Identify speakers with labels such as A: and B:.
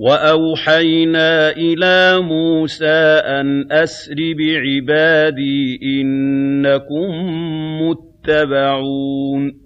A: وَأَوْحَيْنَا إِلَىٰ مُوسَىٰ أَنْ أَسْرِ بِعِبَادِي إِنَّكُم مُّتَّبَعُونَ.